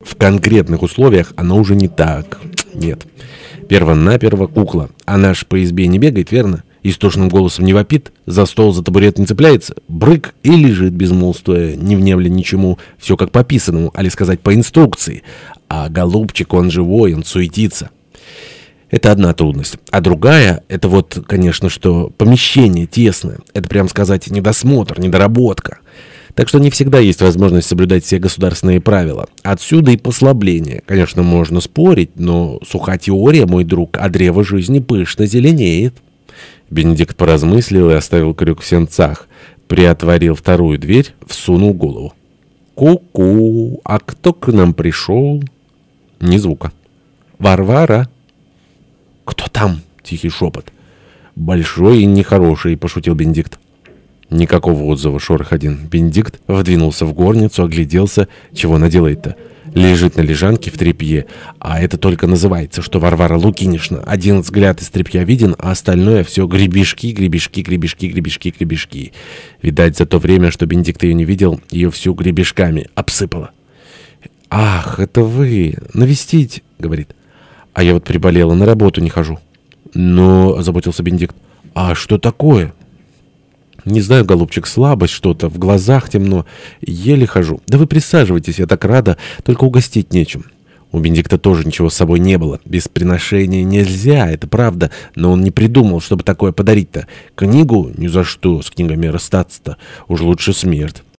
В конкретных условиях оно уже не так. Нет. Перво-наперво кукла. Она ж по избе не бегает, верно? Истошным голосом не вопит, за стол, за табурет не цепляется, брык и лежит безмолвствуя, не внемля ничему, все как по писанному, али сказать по инструкции. А голубчик, он живой, он суетится. Это одна трудность. А другая, это вот, конечно, что помещение тесное. Это, прям сказать, недосмотр, недоработка. Так что не всегда есть возможность соблюдать все государственные правила. Отсюда и послабление. Конечно, можно спорить, но суха теория, мой друг, а древо жизни пышно зеленеет. Бенедикт поразмыслил и оставил крюк в сенцах. Приотворил вторую дверь, всунул голову. «Ку-ку! А кто к нам пришел?» Ни звука. «Варвара!» «Кто там?» — тихий шепот. «Большой и нехороший», — пошутил Бенедикт. Никакого отзыва, шорох один. Бенедикт вдвинулся в горницу, огляделся. Чего она делает-то? Лежит на лежанке в тряпье. А это только называется, что Варвара Лукинишна. Один взгляд из тряпья виден, а остальное все гребешки, гребешки, гребешки, гребешки, гребешки. Видать, за то время, что Бенедикт ее не видел, ее всю гребешками обсыпало. «Ах, это вы! Навестить!» — говорит. «А я вот приболела, на работу не хожу». «Но...» — озаботился Бенедикт. «А что такое?» «Не знаю, голубчик, слабость что-то, в глазах темно, еле хожу. Да вы присаживайтесь, я так рада, только угостить нечем». У Бенедикта тоже ничего с собой не было. Без приношения нельзя, это правда, но он не придумал, чтобы такое подарить-то. Книгу? Ни за что с книгами расстаться-то. Уж лучше смерть.